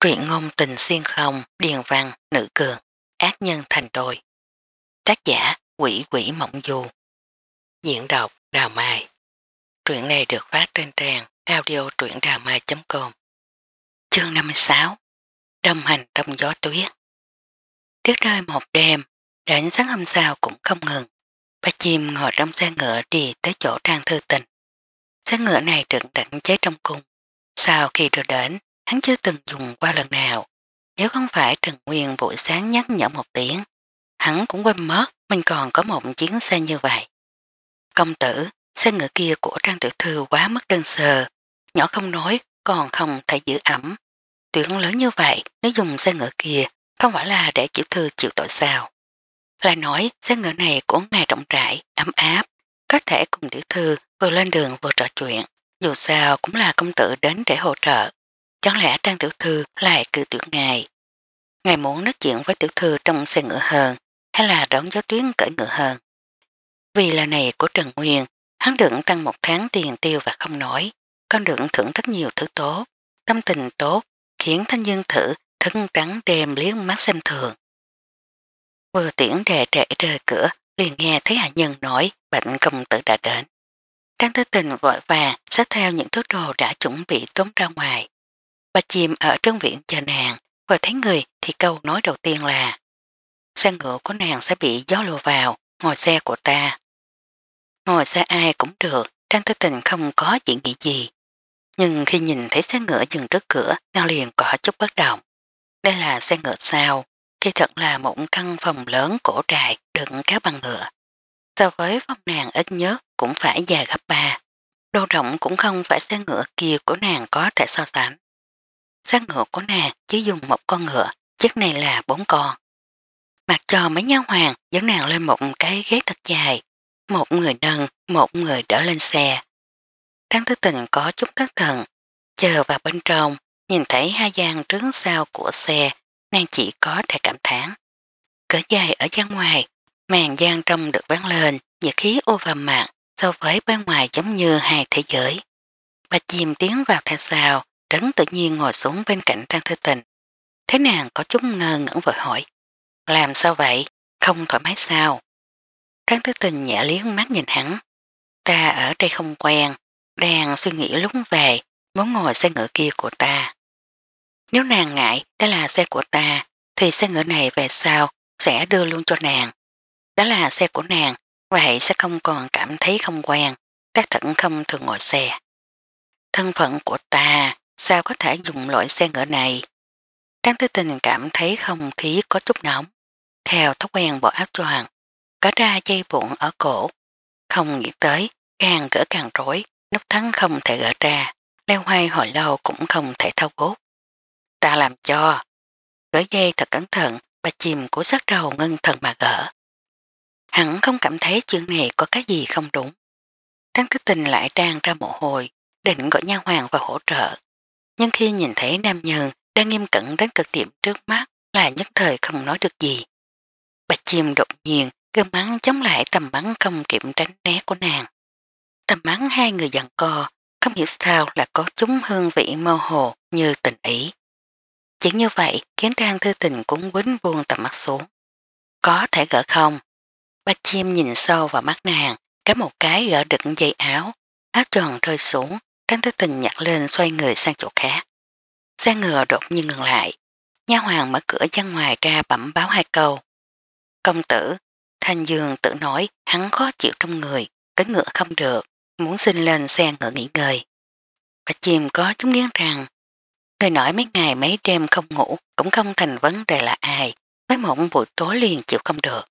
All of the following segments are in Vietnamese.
truyện ngôn tình xuyên không, điền văn, nữ cường, ác nhân thành đôi. Tác giả quỷ quỷ mộng du. Diễn đọc Đào Mai. Truyện này được phát trên trang audio truyệnđàmai.com Chương 56 Đông hành trong gió tuyết Tiết rơi một đêm, đánh sáng hôm sau cũng không ngừng. Ba chim ngồi trong xe ngựa đi tới chỗ trang thư tình. Xe ngựa này được đặt chế trong cung. Sau khi được đến, hắn chưa từng dùng qua lần nào. Nếu không phải Trần Nguyên buổi sáng nhắc nhở một tiếng, hắn cũng quên mất mình còn có một chiến xe như vậy. Công tử, xe ngựa kia của Trang Tiểu Thư quá mất đơn sờ, nhỏ không nói còn không thể giữ ẩm. Tuyển lớn như vậy nếu dùng xe ngựa kia không phải là để chịu thư chịu tội sao. Lại nói xe ngựa này của ngài rộng rãi, ấm áp, có thể cùng tiểu thư vừa lên đường vừa trò chuyện, dù sao cũng là công tử đến để hỗ trợ, Chẳng lẽ Trang Tiểu Thư lại cử tuyệt ngài? Ngài muốn nói chuyện với Tiểu Thư trong xe ngựa hờn hay là đón gió tuyến cởi ngựa hờn? Vì là này của Trần Nguyên, hắn được tăng một tháng tiền tiêu và không nói. Con được thưởng rất nhiều thứ tốt, tâm tình tốt, khiến thanh dương thử thân trắng đêm liếc mắt xem thường. Vừa tiễn đề trễ rời cửa, liền nghe thấy hạ nhân nói bệnh công tử đã đến. Trang tư tình vội vàng xách theo những thứ đồ đã chuẩn bị tốn ra ngoài bà chìm ở trương viện chờ nàng, vừa thấy người thì câu nói đầu tiên là xe ngựa của nàng sẽ bị gió lùa vào, ngồi xe của ta. Ngồi xe ai cũng được, Trang Tư Tình không có chuyện nghĩ gì. Nhưng khi nhìn thấy xe ngựa dừng trước cửa, nàng liền có chút bất động. Đây là xe ngựa sao, khi thật là một căn phòng lớn cổ trại đựng cá bằng ngựa. So với phòng nàng ít nhất cũng phải dài gấp ba. Đô rộng cũng không phải xe ngựa kia của nàng có thể so sánh xác ngựa của nàng chỉ dùng một con ngựa, chiếc này là bốn con. Mặc cho mấy nha hoàng dẫn nàng lên một cái ghế thật dài, một người nâng, một người đỡ lên xe. Đáng thứ tình có chút thất thần, chờ vào bên trong, nhìn thấy hai gian trướng sau của xe, nàng chỉ có thể cảm thán. cửa dài ở gian ngoài, màn gian trong được ván lên, nhiệt khí ô vào mạng so với bên ngoài giống như hai thế giới. Bà chìm tiến vào theo sao, Trấn tự nhiên ngồi xuống bên cạnh Trang Thư Tình. Thế nàng có chút ngơ ngẩn vội hỏi. Làm sao vậy? Không thoải mái sao? Trang Thư Tình nhẹ liếng mắt nhìn hắn. Ta ở đây không quen, đang suy nghĩ lúc về, muốn ngồi xe ngựa kia của ta. Nếu nàng ngại đó là xe của ta, thì xe ngựa này về sau sẽ đưa luôn cho nàng. Đó là xe của nàng, vậy sẽ không còn cảm thấy không quen, các thận không thường ngồi xe. Thân phận của ta sao có thể dùng loại xe ngựa này. Trang Tư Tình cảm thấy không khí có chút nóng, theo thói quen bỏ áo choàng, có ra dây bụng ở cổ, không nghĩ tới, càng gỡ càng rối, nút thắng không thể gỡ ra, leo hoay hồi lâu cũng không thể thao gốt. Ta làm cho, gỡ dây thật cẩn thận, bà chìm của sát đầu ngân thần mà gỡ. Hẳn không cảm thấy chuyện này có cái gì không đúng. Trang thức tình lại trang ra mộ hồi, định gọi nha hoàng và hỗ trợ nhưng khi nhìn thấy nam nhân đang nghiêm cẩn đến cực điểm trước mắt là nhất thời không nói được gì. Bạch chim đột nhiên cơ mắng chống lại tầm bắn không kiểm tránh né của nàng. Tầm bắn hai người dặn co, không hiểu sao là có chúng hương vị mơ hồ như tình ý. Chỉ như vậy khiến trang thư tình cũng quýnh buông tầm mắt xuống. Có thể gỡ không? Bạch chim nhìn sâu vào mắt nàng, cái một cái gỡ đựng dây áo, áo tròn rơi xuống, Trang Tư Tình nhặt lên xoay người sang chỗ khác. Xe ngựa đột nhiên ngừng lại. Nha hoàng mở cửa ra ngoài ra bẩm báo hai câu. Công tử, Thanh Dương tự nói hắn khó chịu trong người, tới ngựa không được, muốn xin lên xe ngựa nghỉ ngơi. Bạch chìm có chúng nghiến rằng, người nói mấy ngày mấy đêm không ngủ cũng không thành vấn đề là ai, mấy mộng buổi tối liền chịu không được.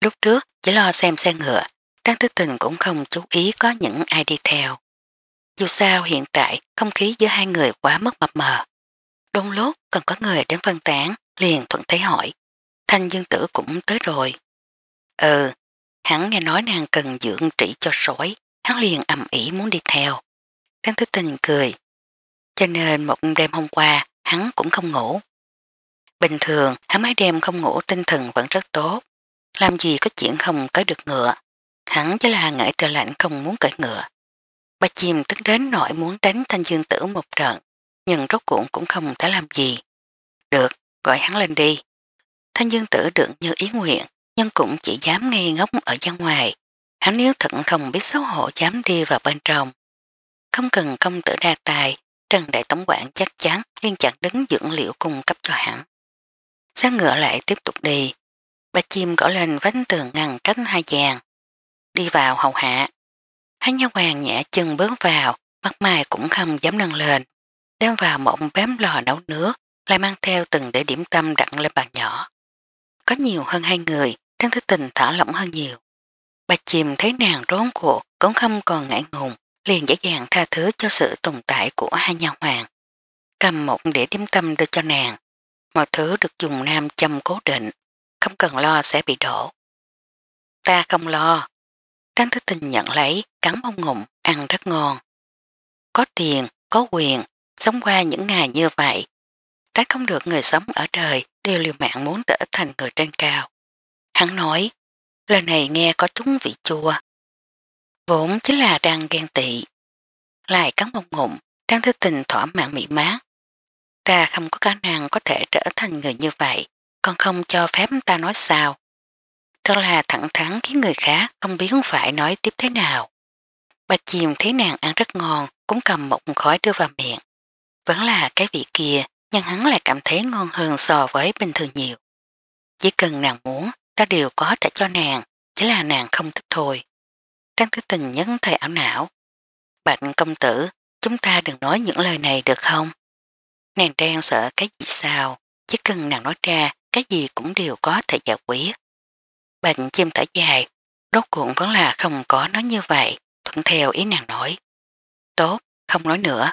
Lúc trước chỉ lo xem xe ngựa, Trang Tư Tình cũng không chú ý có những ai đi theo. Dù sao hiện tại không khí giữa hai người quá mất mập mờ. Đông lốt cần có người đến phân tán, liền thuận thấy hỏi. Thanh dương tử cũng tới rồi. Ừ, hắn nghe nói nàng cần dưỡng trị cho sói, hắn liền ẩm ý muốn đi theo. Đáng thức tình cười. Cho nên một đêm hôm qua, hắn cũng không ngủ. Bình thường, hắn mấy đêm không ngủ tinh thần vẫn rất tốt. Làm gì có chuyện không cởi được ngựa. Hắn chỉ là ngại trời lạnh không muốn cởi ngựa. Bà chìm tức đến nỗi muốn đánh thanh dương tử một trận, nhưng rốt cuộn cũng không thể làm gì. Được, gọi hắn lên đi. Thanh dương tử được như ý nguyện, nhưng cũng chỉ dám nghe ngốc ở gian ngoài. Hắn nếu thật không biết xấu hổ dám đi vào bên trong. Không cần công tử đa tài, Trần Đại Tổng quản chắc chắn liên chặt đứng dưỡng liệu cung cấp cho hắn. Sáng ngựa lại tiếp tục đi. Bà chim gõ lên vánh tường ngăn cánh hai dàn. Đi vào hầu hạ. Hắn nha hoàng nhẹ chân bước vào, mặt mày cũng không dám nâng lên. Đem vào một bém lò nấu nước, lại mang theo từng để điểm tâm đặn lên bàn nhỏ. Có nhiều hơn hai người, đang thức tình thả lỏng hơn nhiều. Bà chìm thấy nàng rốn cuộc, cũng không còn ngại ngùng, liền dễ dàng tha thứ cho sự tồn tại của hai nhà hoàng. Cầm một đĩa điểm tâm đưa cho nàng. Mọi thứ được dùng nam châm cố định, không cần lo sẽ bị đổ. Ta không lo, Trang Thư Tình nhận lấy, cắn bông ngụm, ăn rất ngon. Có tiền, có quyền, sống qua những ngày như vậy. Trách không được người sống ở đời đều liều mạng muốn trở thành người trên cao. Hắn nói, lời này nghe có chúng vị chua. Vốn chính là đang ghen tị. Lại cắn bông ngụm, Trang Thư Tình thỏa mạng mị mát. Ta không có khả năng có thể trở thành người như vậy, còn không cho phép ta nói sao thật là thẳng thắn khiến người khác không biết phải nói tiếp thế nào. Bạch Diệm thấy nàng ăn rất ngon, cũng cầm một khói đưa vào miệng. Vẫn là cái vị kia, nhưng hắn lại cảm thấy ngon hơn so với bình thường nhiều. Chỉ cần nàng muốn, ta đều có thể cho nàng, chỉ là nàng không thích thôi. Trang thứ tình nhấn thầy ảo não. Bạch công tử, chúng ta đừng nói những lời này được không? Nàng đang sợ cái gì sao, chỉ cần nàng nói ra, cái gì cũng đều có thể giải quyết. Bạch chim thở dài, đốt cuộn vẫn là không có nói như vậy, thuận theo ý nàng nói. Tốt, không nói nữa.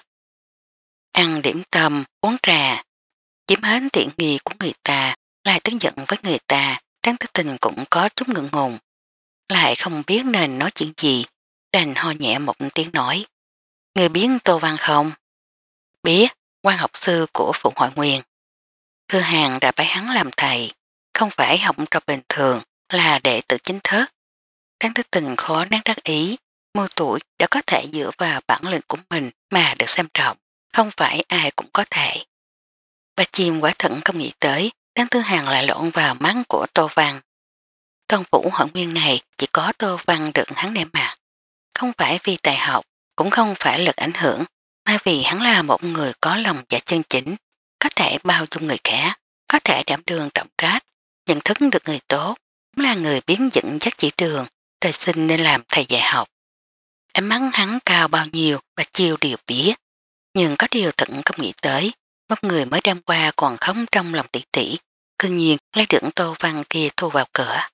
Ăn điểm tâm, uống trà, chiếm hết tiện nghi của người ta, lại tức giận với người ta, đáng Tử Tình cũng có chút ngượng ngùng. Lại không biết nên nói chuyện gì, đành ho nhẹ một tiếng nói. Người biết Tô Văn không? Biết, quan học sư của Phụ Hội Nguyên. Thư hàng đã phải hắn làm thầy, không phải học trò bình thường, là đệ tử chính thức. Đáng thức tình khó nén đắc ý, mưu tuổi đã có thể dựa vào bản lĩnh của mình mà được xem trọng, không phải ai cũng có thể. Bà chim quả thận không nghĩ tới, đáng Tư Hàng lại lộn vào mắt của Tô Văn. Tôn phủ hội nguyên này chỉ có Tô Văn được hắn để mặt. Không phải vì tài học, cũng không phải lực ảnh hưởng, mà vì hắn là một người có lòng dạ chân chính, có thể bao dung người khác, có thể đảm đương trọng trách, nhận thức được người tốt, là người biến dẫn dắt chỉ trường, trời sinh nên làm thầy dạy học. Em mắng hắn cao bao nhiêu, và Chiêu điều biết. Nhưng có điều thận không nghĩ tới, mất người mới đem qua còn khống trong lòng tỷ tỷ, cư nhiên lấy đựng tô văn kia thu vào cửa.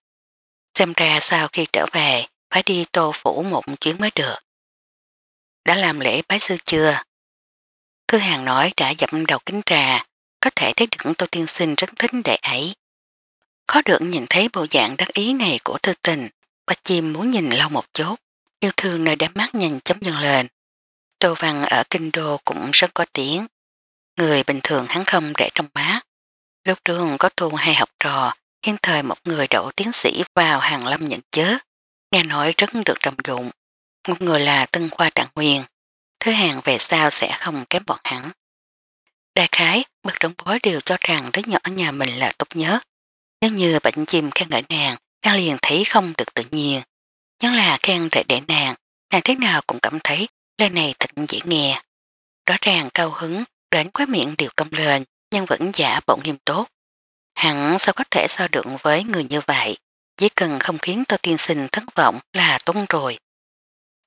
Xem ra sau khi trở về, phải đi tô phủ một chuyến mới được. Đã làm lễ bái sư chưa? Thư hàng nói đã dặm đầu kính trà, có thể thấy đựng tô tiên sinh rất thích đệ ấy. Có được nhìn thấy bộ dạng đắc ý này của thư tình, Bạch Chim muốn nhìn lâu một chút, yêu thương nơi đám mắt nhanh chấm dần lên. Tô Văn ở Kinh Đô cũng rất có tiếng. Người bình thường hắn không để trong má. Lúc trường có tu hay học trò, hiện thời một người đậu tiến sĩ vào hàng lâm nhận chớ. Nghe nói rất được trọng dụng. Một người là Tân Khoa Trạng Huyền. Thứ hàng về sau sẽ không kém bọn hắn. Đại khái, bậc trống bối đều cho rằng đứa nhỏ nhà mình là tốt nhớ. Nếu như bệnh chim khen ngợi nàng, nàng liền thấy không được tự nhiên. Nhớ là khen lại để nàng, nàng thế nào cũng cảm thấy lời này thật dễ nghe. Rõ ràng cao hứng, đến quá miệng đều công lên, nhưng vẫn giả bộ nghiêm tốt. Hẳn sao có thể so được với người như vậy, chỉ cần không khiến tôi tiên sinh thất vọng là tốn rồi.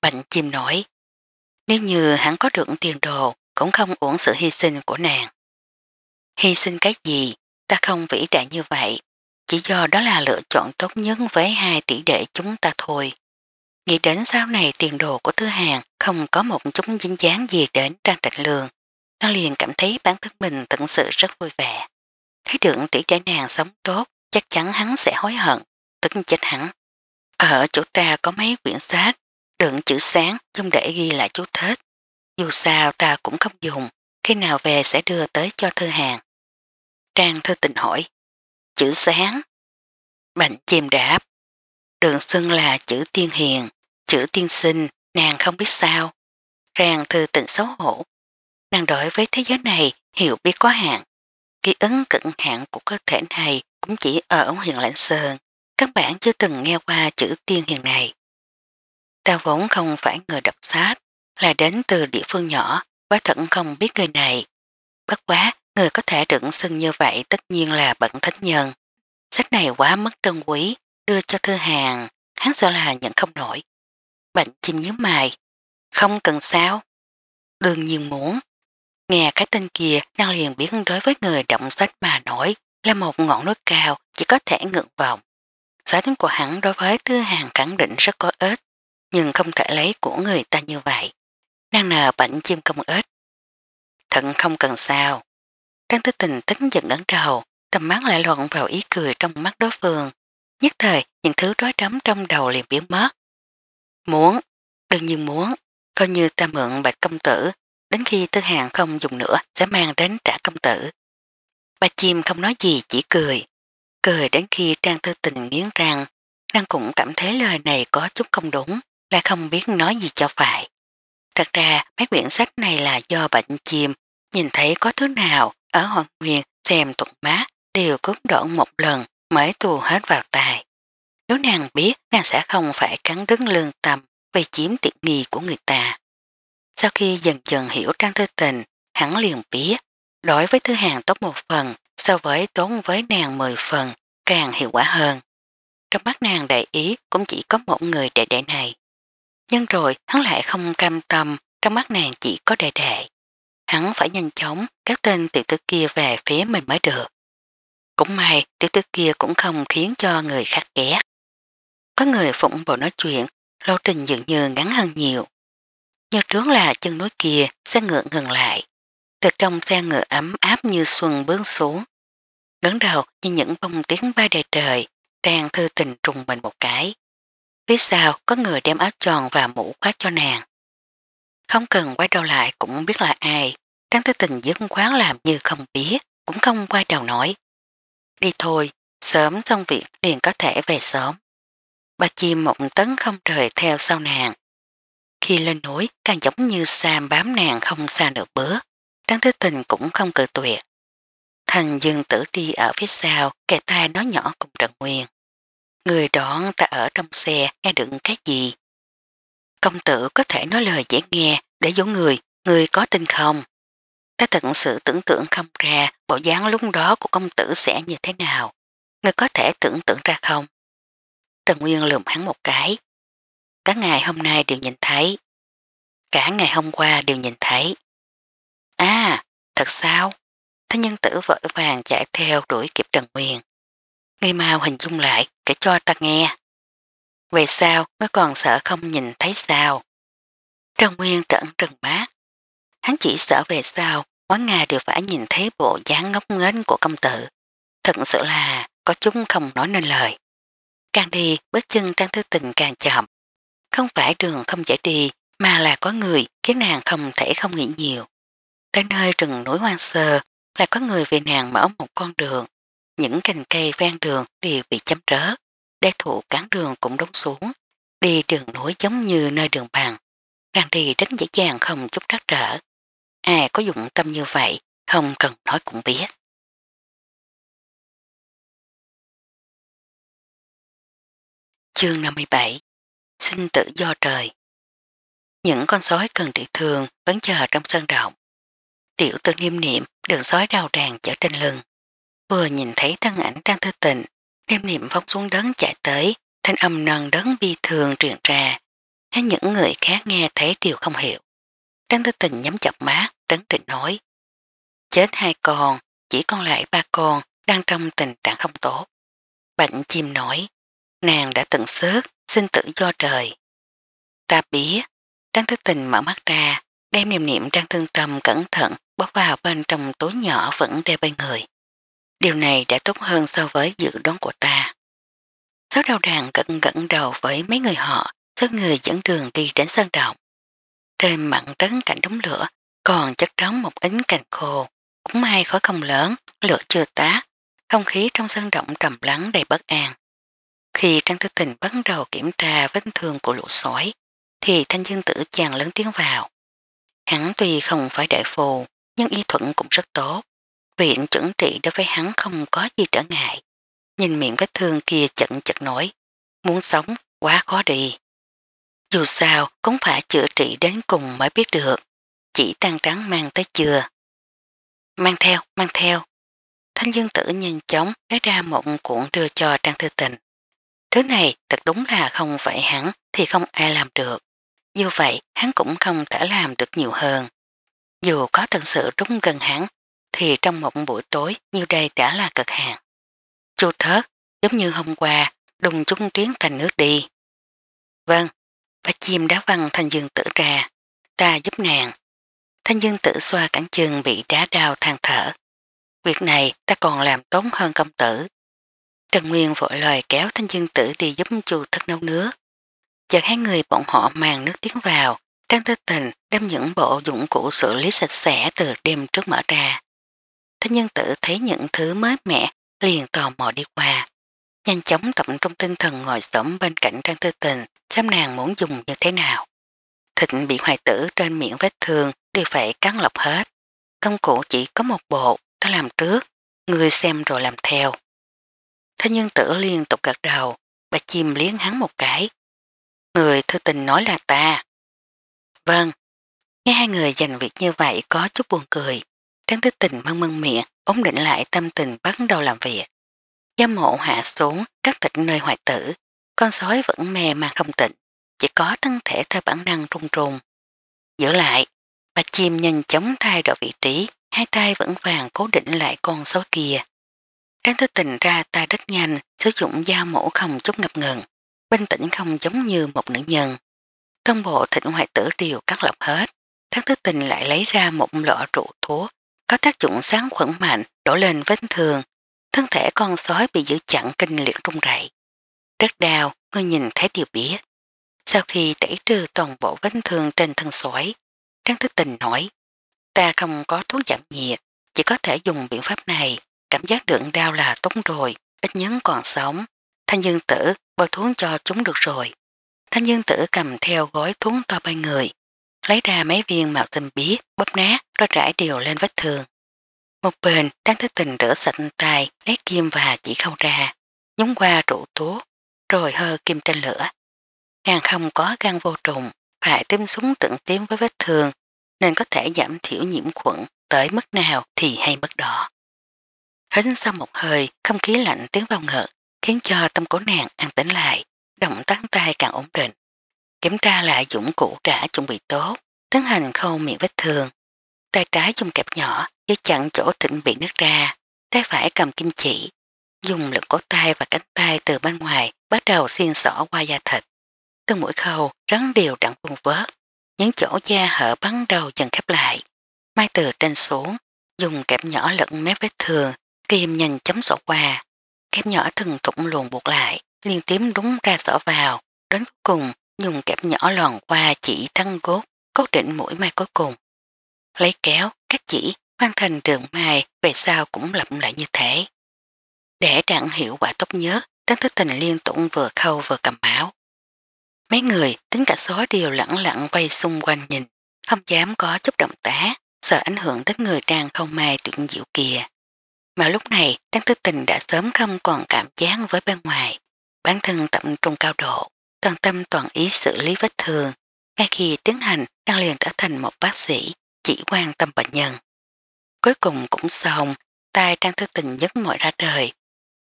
Bệnh chim nói, nếu như hắn có được tiền đồ, cũng không uổng sự hy sinh của nàng. Hy sinh cái gì, ta không vĩ đại như vậy, chỉ do đó là lựa chọn tốt nhất với hai tỷ đệ chúng ta thôi. Nghĩ đến sau này tiền đồ của thứ hàng không có một chút dính dáng gì đến trang trạch lường, nó liền cảm thấy bản thân mình thật sự rất vui vẻ. Thấy được tỷ trẻ nàng sống tốt, chắc chắn hắn sẽ hối hận, tức chết hắn. Ở chỗ ta có mấy quyển sách, đựng chữ sáng dùng để ghi lại chú thích. Dù sao ta cũng không dùng, khi nào về sẽ đưa tới cho thư hàng. Trang thư tình hỏi, chữ sáng. Bạch chìm đáp, đường xưng là chữ tiên hiền, chữ tiên sinh, nàng không biết sao. Ràng thư tịnh xấu hổ. Nàng đối với thế giới này hiểu biết quá hạn. Ký ứng cận hạn của cơ thể này cũng chỉ ở huyện Lãnh Sơn. Các bạn chưa từng nghe qua chữ tiên hiền này. Ta vốn không phải người đọc sách, là đến từ địa phương nhỏ, quá thận không biết người này. Bất quá, Người có thể trưởng sưng như vậy tất nhiên là bẩn thánh nhân. Sách này quá mất trân quý, đưa cho thư hàng, hắn sợ là nhận không nổi. Bệnh chim nhớ mày, không cần sao. Đương nhiên muốn. Nghe cái tên kia đang liền biến đối với người động sách mà nổi là một ngọn núi cao chỉ có thể ngượng vọng. giá tính của hắn đối với thư hàng khẳng định rất có ích, nhưng không thể lấy của người ta như vậy. Đang nờ bệnh chim công ích. Thận không cần sao. Trang tư tình tức giận ngấn đầu, tầm mắt lại luận vào ý cười trong mắt đối phương. Nhất thời, những thứ rối rắm trong đầu liền biến mất. Muốn, đương nhiên muốn, coi như ta mượn bạch công tử, đến khi tư hàng không dùng nữa sẽ mang đến trả công tử. Bà chim không nói gì chỉ cười. Cười đến khi Trang Tư Tình nghiến răng, đang cũng cảm thấy lời này có chút không đúng, là không biết nói gì cho phải. Thật ra mấy quyển sách này là do bệnh chim, nhìn thấy có thứ nào ở hoặc viện xem tục má đều cúp đổ một lần mới tù hết vào tài. Nếu nàng biết nàng sẽ không phải cắn đứng lương tâm về chiếm tiện nghi của người ta. Sau khi dần dần hiểu trang thư tình, hắn liền biết, đối với thứ hàng tốt một phần so với tốn với nàng mười phần càng hiệu quả hơn. Trong mắt nàng đại ý cũng chỉ có một người đệ đệ này. Nhưng rồi hắn lại không cam tâm trong mắt nàng chỉ có đệ đệ hắn phải nhanh chóng các tên tiểu tử kia về phía mình mới được. Cũng may tiểu tử kia cũng không khiến cho người khác ghét. Có người phụng bộ nói chuyện, lộ trình dường như ngắn hơn nhiều. Như trước là chân núi kia, xe ngựa ngừng lại. Từ trong xe ngựa ấm áp như xuân bướng xuống. Ngấn đầu như những bông tiếng bay đầy trời, đang thư tình trùng mình một cái. Phía sau có người đem áo tròn và mũ khoác cho nàng. Không cần quay đầu lại cũng biết là ai. Trang Tư Tình dứt khoán làm như không biết, cũng không quay đầu nói. Đi thôi, sớm xong việc liền có thể về sớm. Bà chim mộng tấn không rời theo sau nàng. Khi lên núi, càng giống như Sam bám nàng không xa được bứa. Trang Thứ Tình cũng không cự tuyệt. Thành dương tử đi ở phía sau, kẻ tai nó nhỏ cùng Trần Nguyên. Người đoán ta ở trong xe nghe được cái gì? Công tử có thể nói lời dễ nghe để dỗ người, người có tin không? Ta thật sự tưởng tượng không ra bộ dáng lúc đó của công tử sẽ như thế nào. Người có thể tưởng tượng ra không? Trần Nguyên lùm hắn một cái. Cả ngày hôm nay đều nhìn thấy. Cả ngày hôm qua đều nhìn thấy. À, thật sao? Thế nhân tử vội vàng chạy theo đuổi kịp Trần Nguyên. Ngay mau hình dung lại, kể cho ta nghe. Về sao, nó còn sợ không nhìn thấy sao? Trần Nguyên trợn trần bát, Hắn chỉ sợ về sau, quán Nga đều phải nhìn thấy bộ dáng ngốc nghếch của công tử. Thật sự là có chúng không nói nên lời. Càng đi, bước chân Trang Thư Tình càng chậm. Không phải đường không dễ đi, mà là có người khiến nàng không thể không nghĩ nhiều. Tới nơi rừng núi hoang sơ là có người vì nàng mở một con đường. Những cành cây ven đường đều bị chấm rớt, đe thủ cán đường cũng đóng xuống. Đi đường núi giống như nơi đường bằng. Càng đi rất dễ dàng không chút rắc rỡ, Ai có dụng tâm như vậy, không cần nói cũng biết. Chương 57 Sinh tử do trời Những con sói cần địa thường vẫn chờ trong sân động. Tiểu tư niêm niệm được sói đào đàn chở trên lưng. Vừa nhìn thấy thân ảnh đang thư tình, niêm niệm phóng xuống đấng chạy tới, thanh âm nần đấng bi thường truyền ra. Các những người khác nghe thấy đều không hiểu. Trang tư tình nhắm chặt má, trấn định nói. Chết hai con, chỉ còn lại ba con đang trong tình trạng không tốt. Bệnh chim nói, nàng đã từng sớt, sinh tử do trời. Ta biết, Trang tư tình mở mắt ra, đem niềm niệm trang thương tâm cẩn thận bóp vào bên trong tối nhỏ vẫn đeo bên người. Điều này đã tốt hơn so với dự đoán của ta. Sáu đầu đàn gận gẫn đầu với mấy người họ, sáu người dẫn đường đi đến sân động trên mặn trấn cạnh đống lửa còn chất trống một ính cành khô. Cũng may khói không lớn, lửa chưa tá, không khí trong sân động trầm lắng đầy bất an. Khi Trang Tư Tình bắt đầu kiểm tra vết thương của lũ sói, thì thanh dương tử chàng lớn tiếng vào. Hắn tuy không phải đại phù, nhưng y thuận cũng rất tốt. Viện chuẩn trị đối với hắn không có gì trở ngại. Nhìn miệng vết thương kia chận chật nổi. Muốn sống, quá khó đi. Dù sao cũng phải chữa trị đến cùng mới biết được. Chỉ tan trắng mang tới chưa. Mang theo, mang theo. Thanh dương tử nhanh chóng lấy ra một cuộn đưa cho Trang Thư Tình. Thứ này thật đúng là không vậy hắn thì không ai làm được. Như vậy hắn cũng không thể làm được nhiều hơn. Dù có thật sự rúng gần hắn thì trong một buổi tối như đây đã là cực hạn. Chu thớt giống như hôm qua đùng chung tuyến thành nước đi. Vâng, và chim đá văng thanh dương tử ra. Ta giúp nàng. Thanh dương tử xoa cẳng chân bị đá đào than thở. Việc này ta còn làm tốt hơn công tử. Trần Nguyên vội lời kéo thanh dương tử đi giúp chu thất nấu nước. Chợt hai người bọn họ mang nước tiến vào, đang tư tình đem những bộ dụng cụ xử lý sạch sẽ từ đêm trước mở ra. Thanh dương tử thấy những thứ mới mẻ liền tò mò đi qua nhanh chóng tập trung tinh thần ngồi sớm bên cạnh Trang Tư Tình, xem nàng muốn dùng như thế nào. Thịnh bị hoài tử trên miệng vết thương đều phải cắn lọc hết. Công cụ chỉ có một bộ, ta làm trước, người xem rồi làm theo. Thế nhưng tử liên tục gật đầu, bà chim liếng hắn một cái. Người thư tình nói là ta. Vâng, nghe hai người dành việc như vậy có chút buồn cười. Trang tư tình mân mân miệng, ổn định lại tâm tình bắt đầu làm việc. Giám mộ hạ xuống, các tịch nơi hoại tử, con sói vẫn mè mà không tịnh, chỉ có thân thể theo bản năng rung rung. Giữ lại, bà chim nhanh chóng thay đổi vị trí, hai tay vẫn vàng cố định lại con sói kia. Tráng thức tình ra tay rất nhanh, sử dụng dao mổ không chút ngập ngừng, bình tĩnh không giống như một nữ nhân. Tông bộ thịnh hoại tử đều cắt lọc hết, tráng thức tình lại lấy ra một lọ rượu thuốc, có tác dụng sáng khuẩn mạnh đổ lên vết thương thân thể con sói bị giữ chặn kinh liệt rung rậy. Rất đau, ngươi nhìn thấy điều biết. Sau khi tẩy trừ toàn bộ vết thương trên thân sói, Trang Thứ Tình nói, ta không có thuốc giảm nhiệt, chỉ có thể dùng biện pháp này, cảm giác đựng đau là tốt rồi, ít nhất còn sống. Thanh Dương Tử bao thuốc cho chúng được rồi. Thanh Dương Tử cầm theo gói thuốc to bay người, lấy ra mấy viên màu xanh biếc, bóp nát, rồi rải đều lên vết thương. Một bên đang tới tình rửa sạch tay lấy kim và chỉ khâu ra, nhúng qua rượu tố, rồi hơ kim trên lửa. Càng không có gan vô trùng, phải tiêm súng trực tiêm với vết thương, nên có thể giảm thiểu nhiễm khuẩn tới mức nào thì hay mức đó. Hính sau một hơi, không khí lạnh tiến vào ngực, khiến cho tâm cố nàng an tĩnh lại, động tác tay càng ổn định. Kiểm tra lại dụng cụ đã chuẩn bị tốt, tiến hành khâu miệng vết thương, tay trái dùng kẹp nhỏ để chặn chỗ thịnh bị nứt ra, tay phải cầm kim chỉ, dùng lực cổ tay và cánh tay từ bên ngoài bắt đầu xiên sỏ qua da thịt. Từng mũi khâu rắn đều đặn vùng vớt, những chỗ da hở bắn đầu dần khép lại. Mai từ trên xuống, dùng kẹp nhỏ lẫn mép vết thường, kim nhanh chấm sổ qua. Kẹp nhỏ thường thủng luồn buộc lại, liên tiếp đúng ra sỏ vào, đến cuối cùng dùng kẹp nhỏ lòn qua chỉ thân gốt, cốt định mũi mai cuối cùng lấy kéo, cắt chỉ, mang thành trường mài về sau cũng lặp lại như thế. Để đặng hiệu quả tốt nhớ. Trấn Thế Tình liên tục vừa khâu vừa cầm máu. Mấy người, tính cả số đều lặng lặng quay xung quanh nhìn, không dám có chút động tá, sợ ảnh hưởng đến người đang không mai truyện diệu kìa. Mà lúc này, Trấn Thế Tình đã sớm không còn cảm giác với bên ngoài. Bản thân tập trung cao độ, toàn tâm toàn ý xử lý vết thương, ngay khi tiến hành đang liền trở thành một bác sĩ chỉ quan tâm bệnh nhân. Cuối cùng cũng xong, tay trang thư tình giấc mọi ra đời.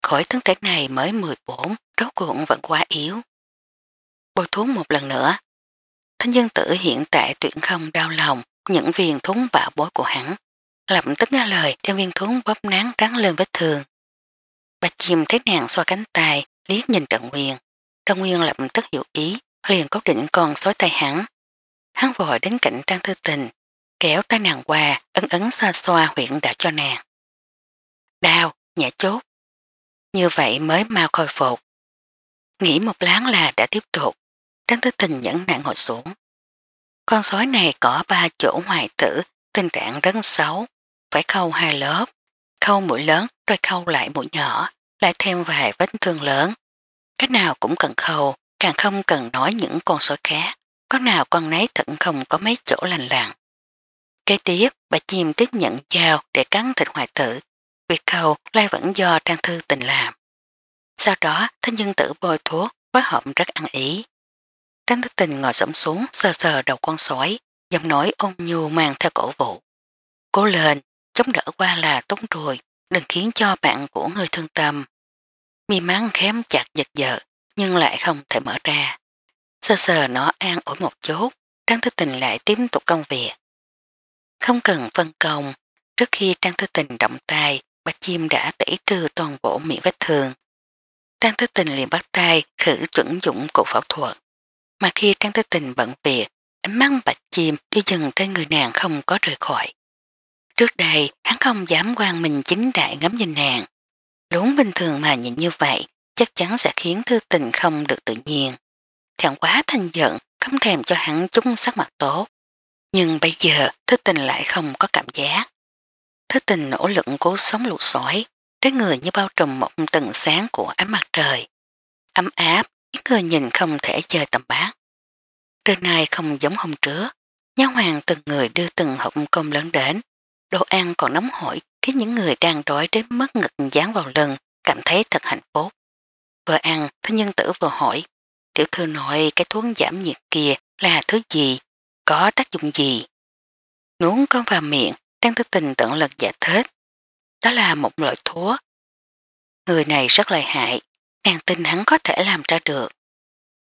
Khỏi thân thể này mới 14, rốt cuộn vẫn quá yếu. Bồi thuốc một lần nữa. Thánh dân tử hiện tại tuyển không đau lòng những viên thuốc bạo bối của hắn. Lập tức nghe lời đem viên thuốc bóp nán rắn lên vết thương. Bà chìm thấy nàng xoa cánh tay, liếc nhìn Trần Nguyên. Trần Nguyên lập tức hiểu ý, liền cố định con xói tay hắn. Hắn vội đến cạnh Trang Thư Tình, kéo tay nàng qua, ấn ấn xoa xoa huyện đã cho nàng. Đau, nhẹ chút. Như vậy mới mau khôi phục. Nghĩ một láng là đã tiếp tục, Trấn Tư Tình nhẫn nạn ngồi xuống. Con sói này có ba chỗ hoài tử, tình trạng rất xấu, phải khâu hai lớp, khâu mũi lớn rồi khâu lại mũi nhỏ, lại thêm vài vết thương lớn. cách nào cũng cần khâu, càng không cần nói những con sói khác, có nào con nấy thận không có mấy chỗ lành lặng. Kế tiếp, bà chim tiếp nhận chào để cắn thịt hoài tử. Việc cầu lai vẫn do trang thư tình làm. Sau đó, thanh nhân tử bôi thuốc, với hợp rất ăn ý. Trang thức tình ngồi sổng xuống, sờ sờ đầu con sói, giọng nói ôn nhu mang theo cổ vụ. Cố lên, chống đỡ qua là tốn rồi, đừng khiến cho bạn của người thương tâm. Mi mắn khém chặt giật vợ, nhưng lại không thể mở ra. Sờ sờ nó an ổn một chút, Trang thức tình lại tiếp tục công việc. Không cần phân công, trước khi Trang Thư Tình động tay, bạch chim đã tẩy trừ toàn bộ miệng vết thương. Trang Thư Tình liền bắt tay khử chuẩn dụng cụ phẫu thuật. Mà khi Trang Thư Tình bận việc, ánh mắt bạch chim đi dừng trên người nàng không có rời khỏi. Trước đây, hắn không dám quan mình chính đại ngắm nhìn nàng. Đúng bình thường mà nhìn như vậy, chắc chắn sẽ khiến thư tình không được tự nhiên. Thẹn quá thanh giận, không thèm cho hắn chúng sắc mặt tốt. Nhưng bây giờ thức tình lại không có cảm giác. Thức tình nỗ lực cố sống lụt sỏi, trái người như bao trùm một tầng sáng của ánh mặt trời. Ấm áp, ít người nhìn không thể chơi tầm bát. Trưa này không giống hôm trước, nhà hoàng từng người đưa từng hộp cơm lớn đến. Đồ ăn còn nóng hổi khiến những người đang đói đến mất ngực dán vào lưng, cảm thấy thật hạnh phúc. Vừa ăn, thứ nhân tử vừa hỏi, tiểu thư nội cái thuốc giảm nhiệt kia là thứ gì có tác dụng gì. Nuốn cơm vào miệng, đang Tư Tình tận lực giải thích. Đó là một loại thuốc. Người này rất lợi hại, nàng tin hắn có thể làm ra được.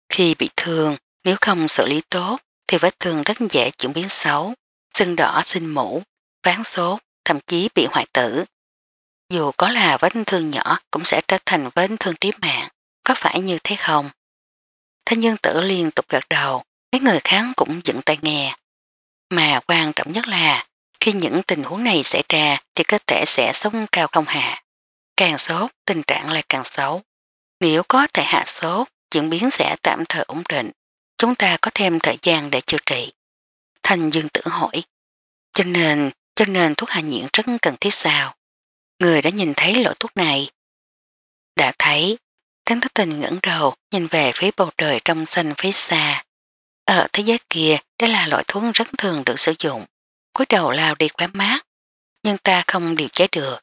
Khi bị thương, nếu không xử lý tốt, thì vết thương rất dễ chuyển biến xấu, sưng đỏ sinh mũ, ván sốt, thậm chí bị hoại tử. Dù có là vết thương nhỏ cũng sẽ trở thành vết thương trí mạng, có phải như thế không? Thế nhân tử liên tục gật đầu, Mấy người kháng cũng dựng tay nghe. Mà quan trọng nhất là khi những tình huống này xảy ra thì cơ thể sẽ sống cao không hạ. Càng sốt, tình trạng lại càng xấu. Nếu có thể hạ sốt, diễn biến sẽ tạm thời ổn định. Chúng ta có thêm thời gian để chữa trị. Thành Dương tự hỏi. Cho nên, cho nên thuốc hạ nhiễn rất cần thiết sao? Người đã nhìn thấy loại thuốc này. Đã thấy, Tráng Thất Tình ngẩn đầu nhìn về phía bầu trời trong xanh phía xa. Ở thế giới kia đó là loại thuốc rất thường được sử dụng, cuối đầu lao đi quá mát, nhưng ta không điều chế được.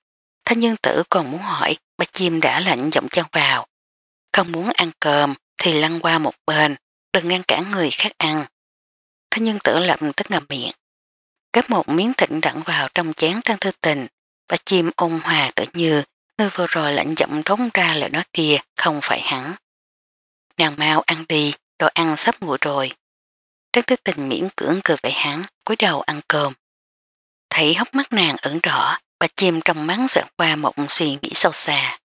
Thanh nhân tử còn muốn hỏi, bà chim đã lạnh giọng chân vào. Không muốn ăn cơm thì lăn qua một bên, đừng ngăn cản người khác ăn. Thanh nhân tử lập tức ngầm miệng. Gắp một miếng thịt đặng vào trong chén trang thư tình, bà chim ôn hòa tự như người vừa rồi lạnh giọng thống ra lời nói kia không phải hắn. Nàng mau ăn đi, đồ ăn sắp nguội rồi. Trác Tư Tình miễn cưỡng cười vẻ hắn, cúi đầu ăn cơm. Thấy hốc mắt nàng ẩn rõ bà chim trong mắt sợ qua mộng suy nghĩ sâu xa.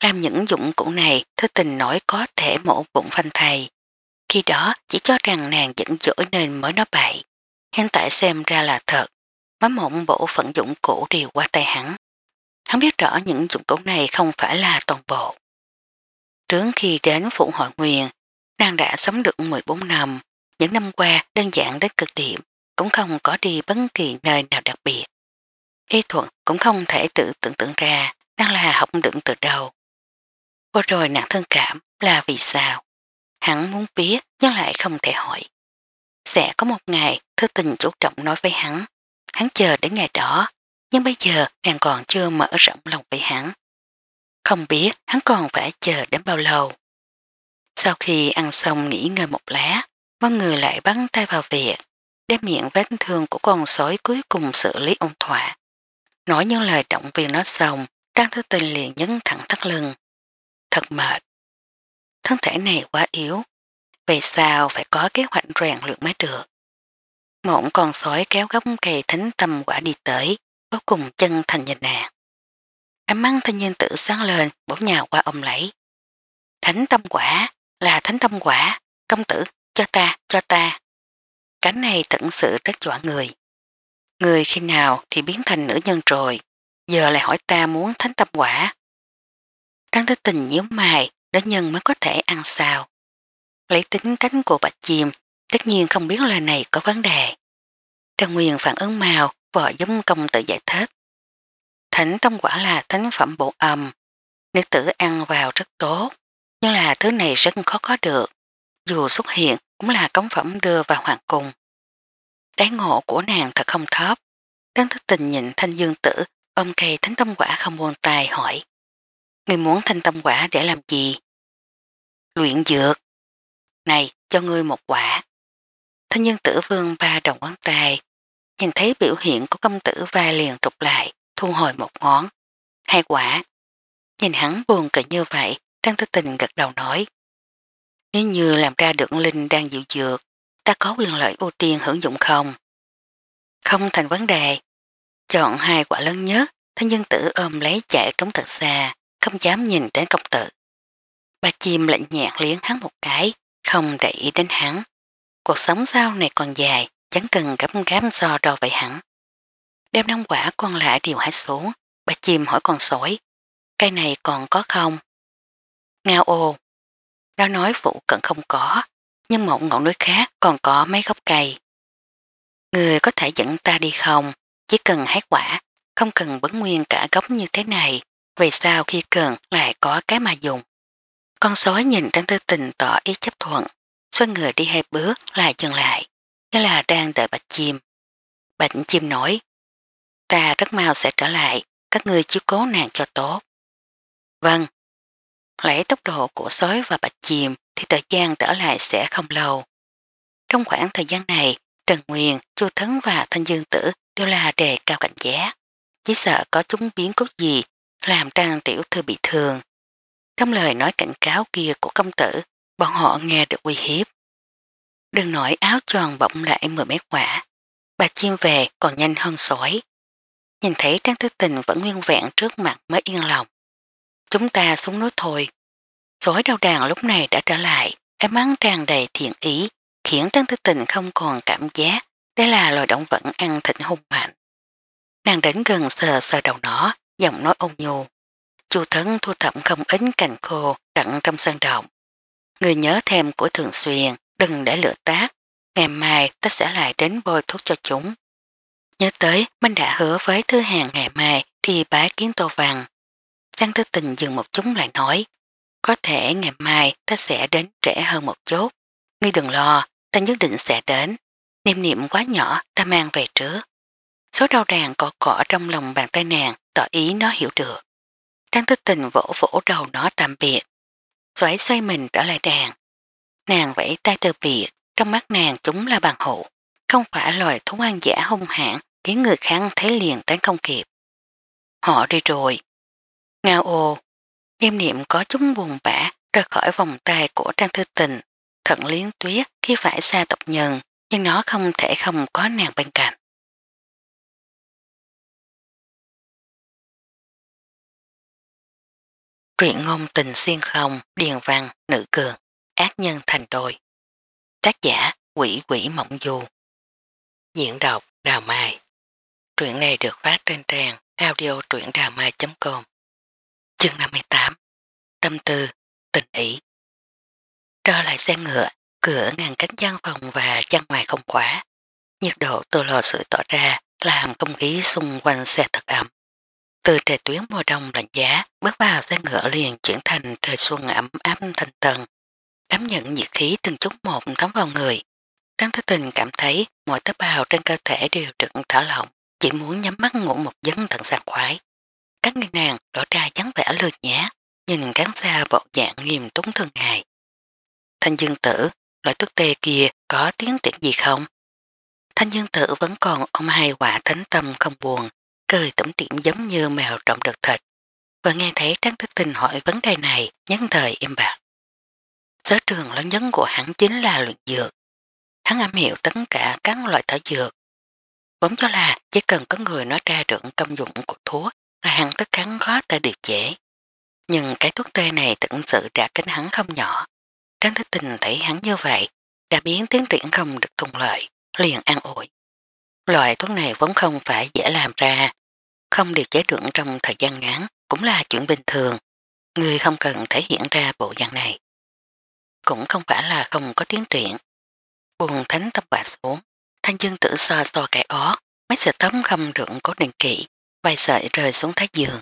Làm những dụng cụ này, thư Tình nói có thể mổ bụng phanh thầy. Khi đó chỉ cho rằng nàng dẫn dỗi nên mới nói bậy. Hiện tại xem ra là thật, mắm mộng bộ phận dụng cụ đều qua tay hắn. Hắn biết rõ những dụng cụ này không phải là toàn bộ. Trước khi đến phụ hội nguyền, nàng đã sống được 14 năm, những năm qua đơn giản đến cực điểm, cũng không có đi bất kỳ nơi nào đặc biệt. Y thuận cũng không thể tự tưởng tượng ra đang là học đựng từ đầu. Cô rồi nặng thân cảm là vì sao? Hắn muốn biết nhưng lại không thể hỏi. Sẽ có một ngày thư tình chủ trọng nói với hắn. Hắn chờ đến ngày đó, nhưng bây giờ nàng còn chưa mở rộng lòng với hắn. Không biết hắn còn phải chờ đến bao lâu. Sau khi ăn xong nghỉ ngơi một lát con người lại bắn tay vào việc, đem miệng vết thương của con sói cuối cùng xử lý ông thỏa. Nói những lời động viên nó xong, Trang Thứ Tình liền nhấn thẳng thắt lưng. Thật mệt. Thân thể này quá yếu. Về sao phải có kế hoạch rèn luyện mới được. Mộng con sói kéo góc cây thánh tâm quả đi tới, cuối cùng chân thành nhìn nàng. Ám măng thanh nhân tự sáng lên, bổ nhào qua ông lấy. Thánh tâm quả, là thánh tâm quả, công tử cho ta, cho ta. Cánh này thật sự rất dọa người. Người khi nào thì biến thành nữ nhân rồi, giờ lại hỏi ta muốn thánh tập quả. Đang thức tình nhớ mài, nữ nhân mới có thể ăn sao. Lấy tính cánh của bạch chìm, tất nhiên không biết lời này có vấn đề. Trang Nguyên phản ứng màu, vợ giống công tự giải thích. Thánh tâm quả là thánh phẩm bộ âm, nữ tử ăn vào rất tốt, nhưng là thứ này rất khó có được dù xuất hiện cũng là cống phẩm đưa vào hoàng cung. Đáy ngộ của nàng thật không thóp. Đáng thức tình nhìn thanh dương tử ôm cây thánh tâm quả không buông tay hỏi. Người muốn thanh tâm quả để làm gì? Luyện dược. Này, cho ngươi một quả. Thanh dương tử vương ba đồng ngón tay. Nhìn thấy biểu hiện của công tử va liền trục lại, thu hồi một ngón. Hai quả. Nhìn hắn buồn cười như vậy, đang thức tình gật đầu nói. Nếu như làm ra được linh đang dịu dược, ta có quyền lợi ưu tiên hưởng dụng không? Không thành vấn đề. Chọn hai quả lớn nhất, thanh nhân tử ôm lấy chạy trống thật xa, không dám nhìn đến công tử. Ba chim lạnh nhạt liếng hắn một cái, không để ý đến hắn. Cuộc sống sau này còn dài, chẳng cần gắm gám so đo vậy hẳn. Đem năm quả còn lại điều hãy xuống, ba chim hỏi con sổi. Cây này còn có không? Ngao ô, đã nói phụ cận không có, nhưng một ngọn núi khác còn có mấy gốc cây. Người có thể dẫn ta đi không? Chỉ cần hái quả, không cần bấn nguyên cả gốc như thế này. Về sao khi cần lại có cái mà dùng. Con sói nhìn đang tư tình tỏ ý chấp thuận. Xoay người đi hai bước lại dừng lại. Như là đang đợi bạch chim. Bạch chim nói Ta rất mau sẽ trở lại. Các người chiếu cố nàng cho tốt. Vâng, lấy tốc độ của sói và bạch chìm thì thời gian trở lại sẽ không lâu. Trong khoảng thời gian này, Trần Nguyên, Chu Thấn và Thanh Dương Tử đều là đề cao cảnh giác, chỉ sợ có chúng biến cốt gì làm trang tiểu thư bị thương. Trong lời nói cảnh cáo kia của công tử, bọn họ nghe được uy hiếp. Đừng nổi áo tròn bỗng lại mười mét quả, bà chim về còn nhanh hơn sói. Nhìn thấy Trang Thứ Tình vẫn nguyên vẹn trước mặt mới yên lòng chúng ta xuống núi thôi. Sối đau đàn lúc này đã trở lại, em mắng tràn đầy thiện ý, khiến Trân Tư Tình không còn cảm giác đây là loài động vật ăn thịnh hung mạnh. Nàng đến gần sờ sờ đầu nó, giọng nói ôn nhu. Chu Thấn thu thẩm không ít cành khô đặn trong sân động. Người nhớ thêm của thường xuyên, đừng để lửa tác. Ngày mai ta sẽ lại đến bôi thuốc cho chúng. Nhớ tới, mình đã hứa với Thư Hàng ngày mai đi bái kiến Tô vàng. Giang Tư Tình dừng một chút lại nói, có thể ngày mai ta sẽ đến trễ hơn một chút. Ngươi đừng lo, ta nhất định sẽ đến. Niệm niệm quá nhỏ, ta mang về trước. Số đau ràng cỏ cỏ trong lòng bàn tay nàng, tỏ ý nó hiểu được. Trang Tư tình vỗ vỗ đầu nó tạm biệt. Xoáy xoay mình trở lại đàn. Nàng vẫy tay từ biệt, trong mắt nàng chúng là bàn hộ. Không phải loài thú ăn giả hung hãn khiến người khác thấy liền tránh không kịp. Họ đi rồi, Ngao ồ, đêm niệm có chút buồn bã rời khỏi vòng tay của Trang Thư Tình, thận liến tuyết khi phải xa tộc nhân, nhưng nó không thể không có nàng bên cạnh. Truyện ngôn tình xuyên không, điền văn, nữ cường, ác nhân thành đôi. Tác giả quỷ quỷ mộng du. Diễn đọc Đào Mai. Truyện này được phát trên trang audio truyệnđàmai.com Chương 58 Tâm tư, tình ý Trở lại xe ngựa, cửa ngàn cánh gian phòng và gian ngoài không quá. Nhiệt độ tô lò sự tỏ ra làm không khí xung quanh xe thật ẩm. Từ trời tuyến mùa đông lạnh giá, bước vào xe ngựa liền chuyển thành trời xuân ấm áp thanh tần. Cảm nhận nhiệt khí từng chút một thấm vào người. Trang Thế Tình cảm thấy mọi tế bào trên cơ thể đều được thở lỏng, chỉ muốn nhắm mắt ngủ một giấc thật sàng khoái. Các người nàng đổ ra trắng vẻ lừa nhé, nhìn cán xa bộ dạng nghiêm túng thương hài. Thanh dương tử, loại thuốc tê kia có tiến triển gì không? Thanh dương tử vẫn còn ông hai quả thánh tâm không buồn, cười tẩm tiệm giống như mèo trộm được thịt. Và nghe thấy Trang Thích Tình hỏi vấn đề này, nhấn thời im bạc. Sở trường lớn nhất của hắn chính là luyện dược. Hắn âm hiểu tất cả các loại thảo dược. Vốn cho là chỉ cần có người nói ra được công dụng của thuốc là hắn tức cắn khó tê điều chế, Nhưng cái thuốc tê này thực sự đã kính hắn không nhỏ. Tránh thức tình thấy hắn như vậy, đã biến tiến triển không được thuận lợi, liền an ủi. Loại thuốc này vốn không phải dễ làm ra, không điều chế được trong thời gian ngắn cũng là chuyện bình thường. Người không cần thể hiện ra bộ dạng này. Cũng không phải là không có tiến triển. Buồn thánh tâm bạ xuống, thanh dương tử so so cái ó, mấy sợi tấm không rượng cố định kỹ, vài sợi rơi xuống thái giường.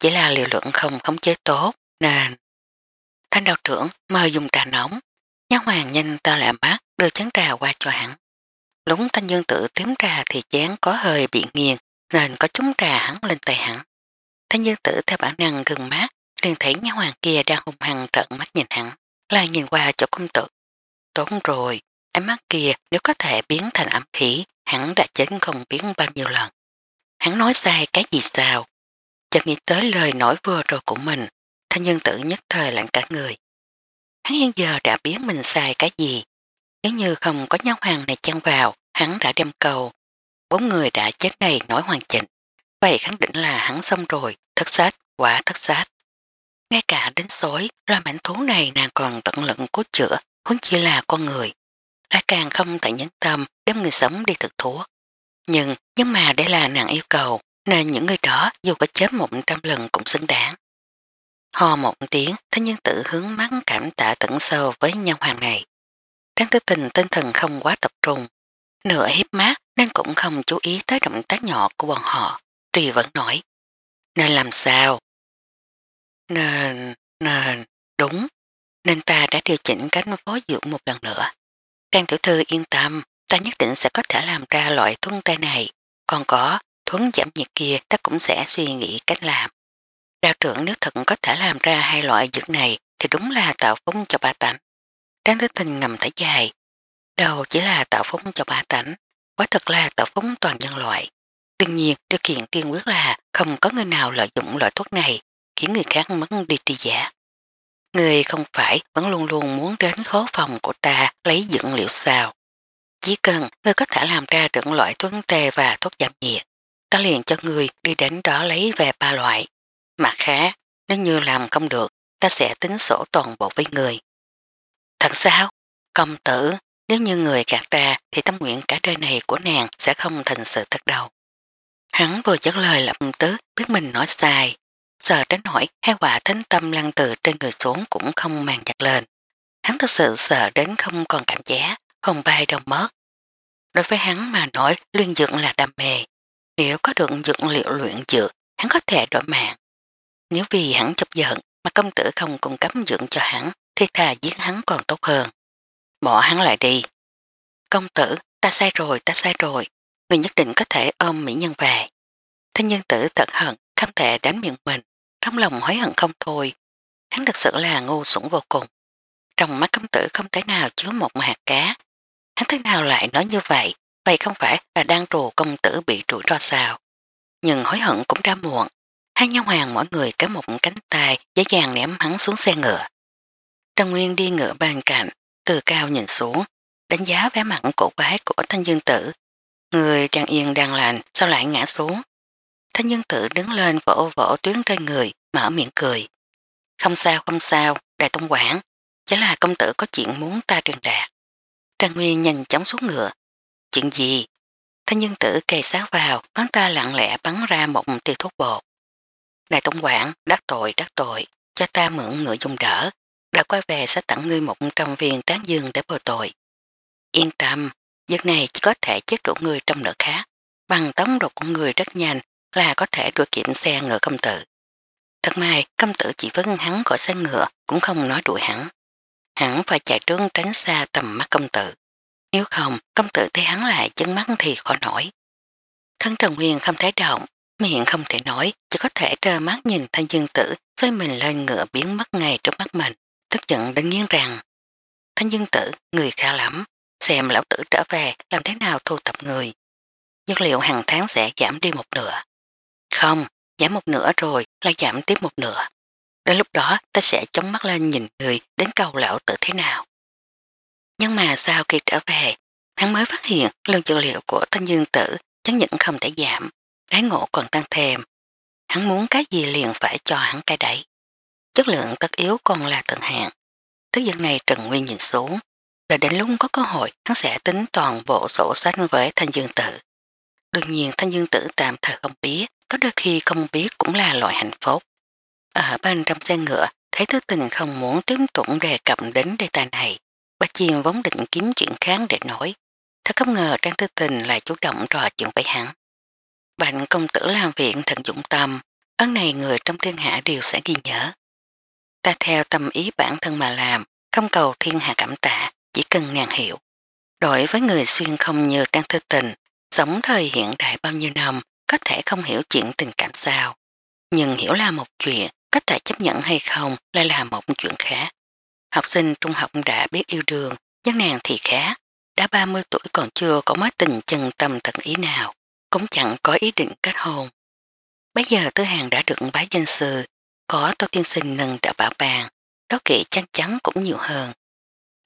Chỉ là liều lượng không khống chế tốt nên... Thanh đạo trưởng mời dùng trà nóng, nhá hoàng nhanh ta lại mắt đưa chén trà qua cho hắn. Lúng thanh dương tự tím trà thì chén có hơi bị nghiền nên có chúng trà hắn lên tay hắn. Thanh dương tử theo bản năng gừng mát liền thấy nhá hoàng kia đang hung hăng trợn mắt nhìn hắn, là nhìn qua chỗ công tử. Tốn rồi, ánh mắt kia nếu có thể biến thành ẩm khí, hắn đã chết không biến bao nhiêu lần. Hắn nói sai cái gì sao? Chợt nghĩ tới lời nổi vừa rồi của mình, thanh nhân tử nhất thời lặng cả người. Hắn hiện giờ đã biết mình sai cái gì. Nếu như không có nhau hoàng này chăn vào, hắn đã đem cầu. Bốn người đã chết này nói hoàn chỉnh. Vậy khẳng định là hắn xong rồi, thất sát, quả thất sát. Ngay cả đến sối, ra mảnh thú này nàng còn tận lận cố chữa, huống chỉ là con người. Lại càng không thể nhấn tâm đem người sống đi thực thuốc. Nhưng, nhưng mà để là nàng yêu cầu, nên những người đó dù có chết một trăm lần cũng xứng đáng. Hò một tiếng, thế nhân tự hướng mắt cảm tạ tận sâu với nhân hoàng này. tráng tư tình tinh thần không quá tập trung, nửa hiếp mát nên cũng không chú ý tới động tác nhỏ của bọn họ, trì vẫn nói Nên làm sao? Nên, nên, đúng, nên ta đã điều chỉnh cánh phó dưỡng một lần nữa. Trang tiểu thư yên tâm, ta nhất định sẽ có thể làm ra loại thuấn tê này, còn có thuấn giảm nhiệt kia ta cũng sẽ suy nghĩ cách làm. Đạo trưởng nếu thật có thể làm ra hai loại dược này thì đúng là tạo phúng cho ba tánh. Đáng thức tình ngầm thở dài. Đầu chỉ là tạo phúng cho ba tánh, quá thật là tạo phúng toàn nhân loại. Đương nhiên, điều kiện tiên quyết là không có người nào lợi dụng loại thuốc này khiến người khác mất đi trị giả. Người không phải vẫn luôn luôn muốn đến khố phòng của ta lấy dựng liệu sao. Chỉ cần ngươi có thể làm ra được loại tuấn tề và thuốc giảm nhiệt, ta liền cho ngươi đi đến đó lấy về ba loại. Mặt khác nếu như làm không được, ta sẽ tính sổ toàn bộ với người. Thật sao? Công tử, nếu như người gạt ta thì tâm nguyện cả đời này của nàng sẽ không thành sự thật đâu. Hắn vừa dứt lời lập tức biết mình nói sai, sợ đến hỏi hai quả thánh tâm lăn từ trên người xuống cũng không màng chặt lên. Hắn thực sự sợ đến không còn cảm giác, không bay đồng mất. Đối với hắn mà nói luyện dược là đam mê. Nếu có được dược liệu luyện dược, hắn có thể đổi mạng. Nếu vì hắn chấp giận mà công tử không cung cấp dược cho hắn, thì thà giết hắn còn tốt hơn. Bỏ hắn lại đi. Công tử, ta sai rồi, ta sai rồi. Người nhất định có thể ôm mỹ nhân về. Thế nhân tử thật hận, không thể đánh miệng mình. Trong lòng hối hận không thôi. Hắn thật sự là ngu sủng vô cùng. Trong mắt công tử không thể nào chứa một hạt cá, Hắn thế nào lại nói như vậy? Vậy không phải là đang trù công tử bị rủi ro sao? Nhưng hối hận cũng đã muộn. Hai nhau hoàng mỗi người kéo một cánh tay dễ dàng ném hắn xuống xe ngựa. Trần Nguyên đi ngựa bên cạnh, từ cao nhìn xuống, đánh giá vẻ mặt cổ quái của thanh dương tử. Người trang yên đang lành sao lại ngã xuống. Thanh dương tử đứng lên vỗ vỗ tuyến trên người, mở miệng cười. Không sao không sao, đại tông quản, chỉ là công tử có chuyện muốn ta truyền đạt. Trang Nguyên nhanh chóng xuống ngựa. Chuyện gì? Thanh nhân tử kề sát vào, ngón ta lặng lẽ bắn ra một tiêu thuốc bột. Đại tổng quản, đắc tội, đắc tội, cho ta mượn ngựa dùng đỡ, đã quay về sẽ tặng ngươi một trăm viên tán dương để bồi tội. Yên tâm, giấc này chỉ có thể chết đủ người trong nửa khác, bằng tống độc của người rất nhanh là có thể đuổi kiểm xe ngựa công tử. Thật may, công tử chỉ với hắn khỏi xe ngựa cũng không nói đuổi hắn hắn phải chạy trướng tránh xa tầm mắt công tử. Nếu không, công tử thấy hắn lại chân mắt thì khó nổi. Thân Trần Nguyên không thể động, miệng không thể nói, chỉ có thể trơ mắt nhìn thanh dương tử xoay mình lên ngựa biến mất ngay trước mắt mình, tức giận đến nghiến rằng Thanh dương tử, người khá lắm, xem lão tử trở về làm thế nào thu tập người. nhất liệu hàng tháng sẽ giảm đi một nửa? Không, giảm một nửa rồi lại giảm tiếp một nửa. Đến lúc đó ta sẽ chống mắt lên nhìn người đến cầu lão tử thế nào. Nhưng mà sau khi trở về, hắn mới phát hiện lương dược liệu của thanh dương tử chẳng nhận không thể giảm, đáy ngộ còn tăng thêm. Hắn muốn cái gì liền phải cho hắn cái đấy. Chất lượng tất yếu còn là thượng hạn. Tức giận này Trần Nguyên nhìn xuống, đợi đến lúc có cơ hội hắn sẽ tính toàn bộ sổ sách với thanh dương tử. Đương nhiên thanh dương tử tạm thời không biết, có đôi khi không biết cũng là loại hạnh phúc. Ở bên trong xe ngựa, thấy thứ tình không muốn tiếp tục đề cập đến đề tài này. Bà Chiêm vốn định kiếm chuyện kháng để nói. Thật không ngờ Trang Tư Tình lại chủ động trò chuyện với hắn. Bạn công tử làm viện thận dũng tâm, ấn này người trong thiên hạ đều sẽ ghi nhớ. Ta theo tâm ý bản thân mà làm, không cầu thiên hạ cảm tạ, chỉ cần nàng hiểu. Đối với người xuyên không như Trang Thư Tình, sống thời hiện đại bao nhiêu năm, có thể không hiểu chuyện tình cảm sao. Nhưng hiểu là một chuyện, cách thể chấp nhận hay không lại là một chuyện khác. Học sinh trung học đã biết yêu đương dân nàng thì khác. Đã 30 tuổi còn chưa có mối tình chân tâm tận ý nào, cũng chẳng có ý định kết hôn. Bây giờ Tư Hàng đã được bái danh sư, có Tô Tiên Sinh nâng đã bảo bàn, đó kỵ chắc chắn cũng nhiều hơn.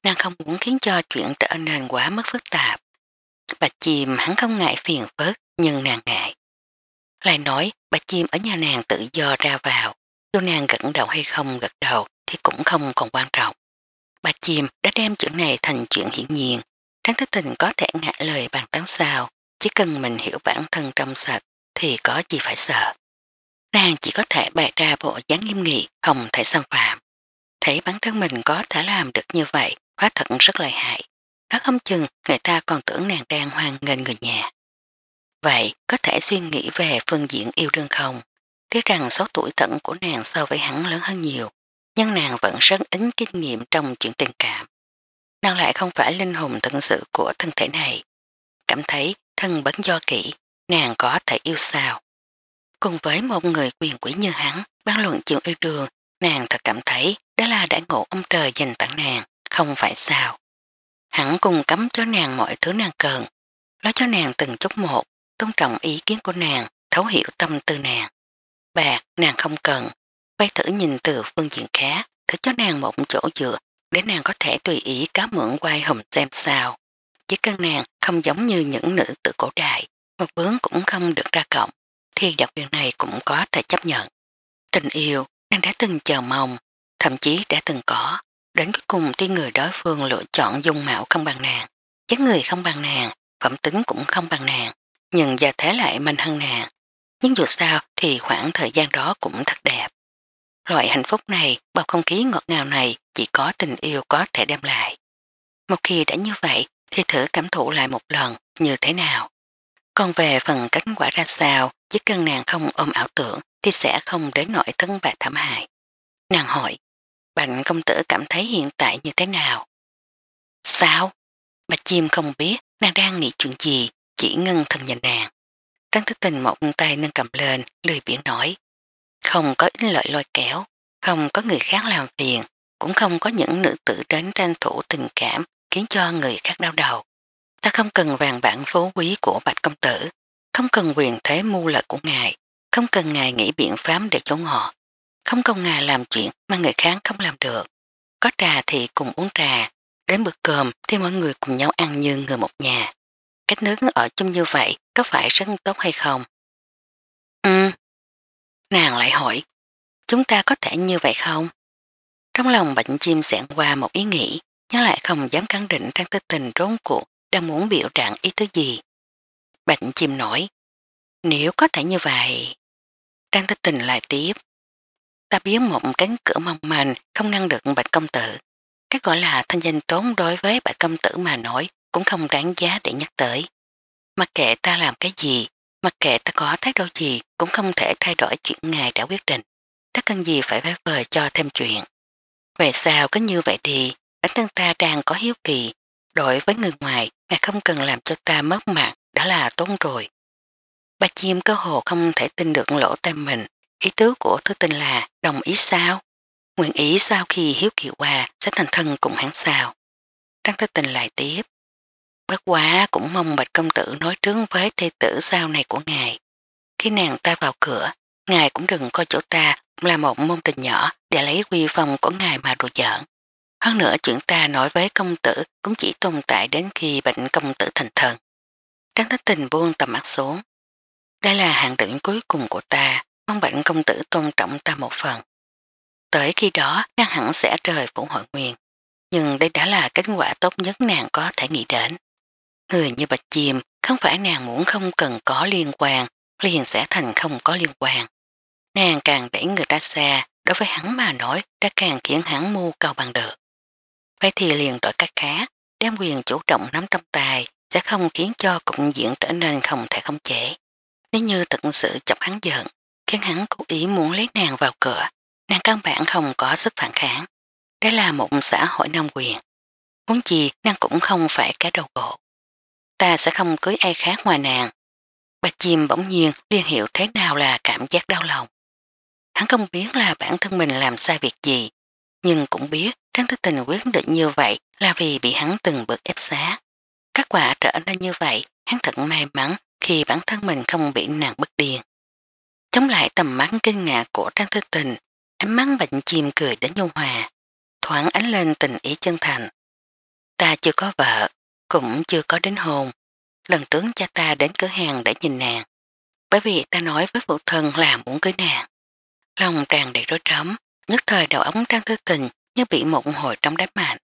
Nàng không muốn khiến cho chuyện trở nên quá mất phức tạp. bà chim hắn không ngại phiền phức, nhưng nàng ngại. Lại nói, bà chim ở nhà nàng tự do ra vào, dù nàng gật đầu hay không gật đầu thì cũng không còn quan trọng. Bà chìm đã đem chuyện này thành chuyện hiển nhiên. Tráng Thế Tình có thể ngại lời bàn tán sao, chỉ cần mình hiểu bản thân trong sạch thì có gì phải sợ. Nàng chỉ có thể bày ra bộ dáng nghiêm nghị, không thể xâm phạm. Thấy bản thân mình có thể làm được như vậy, quá thật rất lợi hại. Nó không chừng người ta còn tưởng nàng đang hoan nghênh người nhà. Vậy có thể suy nghĩ về phương diện yêu đương không? Tiếc rằng số tuổi thận của nàng so với hắn lớn hơn nhiều, nhưng nàng vẫn rất ít kinh nghiệm trong chuyện tình cảm. Nàng lại không phải linh hồn thân sự của thân thể này. Cảm thấy thân bấn do kỹ, nàng có thể yêu sao. Cùng với một người quyền quỷ như hắn, ban luận chuyện yêu đương, nàng thật cảm thấy đó là đã ngộ ông trời dành tặng nàng, không phải sao. Hắn cùng cấm cho nàng mọi thứ nàng cần, lo cho nàng từng chút một, tôn trọng ý kiến của nàng, thấu hiểu tâm tư nàng bạc nàng không cần, quay thử nhìn từ phương diện khác, thử cho nàng một chỗ dựa để nàng có thể tùy ý cá mượn quay hồng xem sao. Chỉ cần nàng không giống như những nữ tự cổ đại, một bướng cũng không được ra cộng, thì đặc biệt này cũng có thể chấp nhận. Tình yêu, nàng đã từng chờ mong, thậm chí đã từng có, đến cuối cùng tuy người đối phương lựa chọn dung mạo không bằng nàng, chất người không bằng nàng, phẩm tính cũng không bằng nàng, nhưng gia thế lại mạnh hơn nàng, nhưng dù sao thì khoảng thời gian đó cũng thật đẹp. Loại hạnh phúc này, bầu không khí ngọt ngào này chỉ có tình yêu có thể đem lại. Một khi đã như vậy thì thử cảm thụ lại một lần như thế nào. Còn về phần kết quả ra sao, chỉ cần nàng không ôm ảo tưởng thì sẽ không đến nỗi thân bạc thảm hại. Nàng hỏi, Bạch công tử cảm thấy hiện tại như thế nào? Sao? Bạch chim không biết nàng đang nghĩ chuyện gì, chỉ ngân thần nhìn nàng. Trang thức tình một tay nâng cầm lên, lười biển nổi. Không có ít lợi lôi kéo, không có người khác làm phiền, cũng không có những nữ tử đến tranh thủ tình cảm khiến cho người khác đau đầu. Ta không cần vàng bản phú quý của bạch công tử, không cần quyền thế mưu lợi của ngài, không cần ngài nghĩ biện pháp để chống họ, không cần ngài làm chuyện mà người khác không làm được. Có trà thì cùng uống trà, đến bữa cơm thì mọi người cùng nhau ăn như người một nhà. Cách nước ở chung như vậy có phải rất tốt hay không? Ừ. Nàng lại hỏi, chúng ta có thể như vậy không? Trong lòng bệnh chim sẹn qua một ý nghĩ, nhưng lại không dám khẳng định Trang Tư Tình rốn cuộc đang muốn biểu trạng ý thứ gì. Bệnh chim nổi, nếu có thể như vậy... Trang Tư Tình lại tiếp. Ta biến một cánh cửa mong manh không ngăn được bạch công tử. Cái gọi là thanh danh tốn đối với bạch công tử mà nổi cũng không đáng giá để nhắc tới. Mặc kệ ta làm cái gì, mặc kệ ta có thái độ gì cũng không thể thay đổi chuyện ngài đã quyết định. Ta cần gì phải vái vời cho thêm chuyện. Vậy sao cứ như vậy thì bản thân ta đang có hiếu kỳ. Đối với người ngoài, ngài không cần làm cho ta mất mặt, đã là tốt rồi. Bà chim cơ hồ không thể tin được lỗ tay mình. Ý tứ của thứ tình là đồng ý sao? Nguyện ý sau khi hiếu kỳ qua sẽ thành thân cùng hắn sao? Đăng thứ tình lại tiếp. Bất quá cũng mong bạch công tử nói trướng với thê tử sau này của ngài. Khi nàng ta vào cửa, ngài cũng đừng coi chỗ ta là một môn tình nhỏ để lấy quy phong của ngài mà đùa giỡn. Hơn nữa chuyện ta nói với công tử cũng chỉ tồn tại đến khi bệnh công tử thành thần. Trắng thách tình buông tầm mắt xuống. Đây là hạng đựng cuối cùng của ta, mong bệnh công tử tôn trọng ta một phần. Tới khi đó, nàng hẳn sẽ rời phủ hội nguyên. Nhưng đây đã là kết quả tốt nhất nàng có thể nghĩ đến. Người như bạch chìm không phải nàng muốn không cần có liên quan, liền sẽ thành không có liên quan. Nàng càng đẩy người ta xa, đối với hắn mà nói đã càng khiến hắn mưu cầu bằng được. Vậy thì liền đổi cách khác, đem quyền chủ động nắm trong tay sẽ không khiến cho cục diện trở nên không thể không chế. Nếu như thật sự chọc hắn giận, khiến hắn cố ý muốn lấy nàng vào cửa, nàng căn bản không có sức phản kháng. Đây là một xã hội nam quyền. Muốn gì nàng cũng không phải cái đầu gỗ ta sẽ không cưới ai khác ngoài nàng. Bạch chim bỗng nhiên liên hiệu thế nào là cảm giác đau lòng. Hắn không biết là bản thân mình làm sai việc gì, nhưng cũng biết Trang Tư Tình quyết định như vậy là vì bị hắn từng bước ép xá. Các quả trở nên như vậy, hắn thật may mắn khi bản thân mình không bị nàng bất điên. Chống lại tầm mắt kinh ngạc của Trang Tư Tình, ánh mắt bệnh chim cười đến nhung hòa, thoáng ánh lên tình ý chân thành. Ta chưa có vợ, cũng chưa có đến hồn. Lần trước cha ta đến cửa hàng để nhìn nàng. Bởi vì ta nói với phụ thân là muốn cưới nàng. Lòng tràn đầy rối trống, nhất thời đầu ống trang thư tình như bị mộng hồi trong đám mạnh.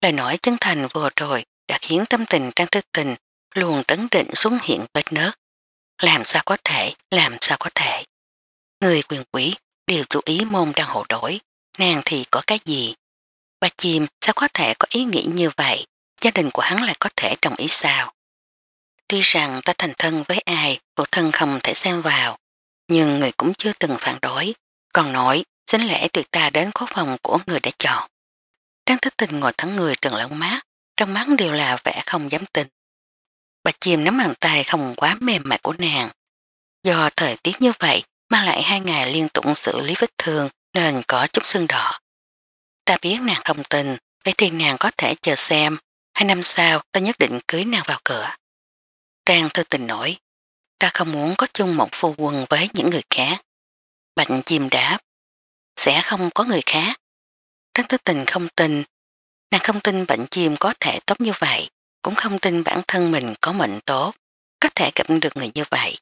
Lời nói chân thành vừa rồi đã khiến tâm tình trang thư tình luôn trấn định xuống hiện vết nớt. Làm sao có thể, làm sao có thể. Người quyền quý đều chú ý môn đang hộ đổi, nàng thì có cái gì. Bà chim sao có thể có ý nghĩ như vậy, gia đình của hắn lại có thể đồng ý sao. Tuy rằng ta thành thân với ai, phụ thân không thể xem vào, nhưng người cũng chưa từng phản đối, còn nói xin lẽ tuyệt ta đến khu phòng của người đã chọn. Trang thức tình ngồi thẳng người trần lẫn mát, trong mắt đều là vẻ không dám tin. Bà chìm nắm bàn tay không quá mềm mại của nàng. Do thời tiết như vậy mang lại hai ngày liên tục xử lý vết thương nên có chút sưng đỏ. Ta biết nàng không tin, vậy thì nàng có thể chờ xem Hai năm sau ta nhất định cưới nàng vào cửa. Trang thư tình nổi. Ta không muốn có chung một phu quân với những người khác. Bạch chim đáp. Sẽ không có người khác. Trang thư tình không tin. Nàng không tin bệnh chim có thể tốt như vậy. Cũng không tin bản thân mình có mệnh tốt. Có thể gặp được người như vậy.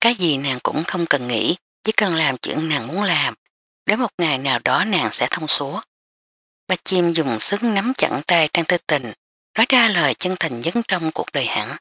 Cái gì nàng cũng không cần nghĩ. Chỉ cần làm chuyện nàng muốn làm. Đến một ngày nào đó nàng sẽ thông số. Bạch chim dùng sức nắm chặn tay Trang Tư Tình, nói ra lời chân thành nhất trong cuộc đời hẳn.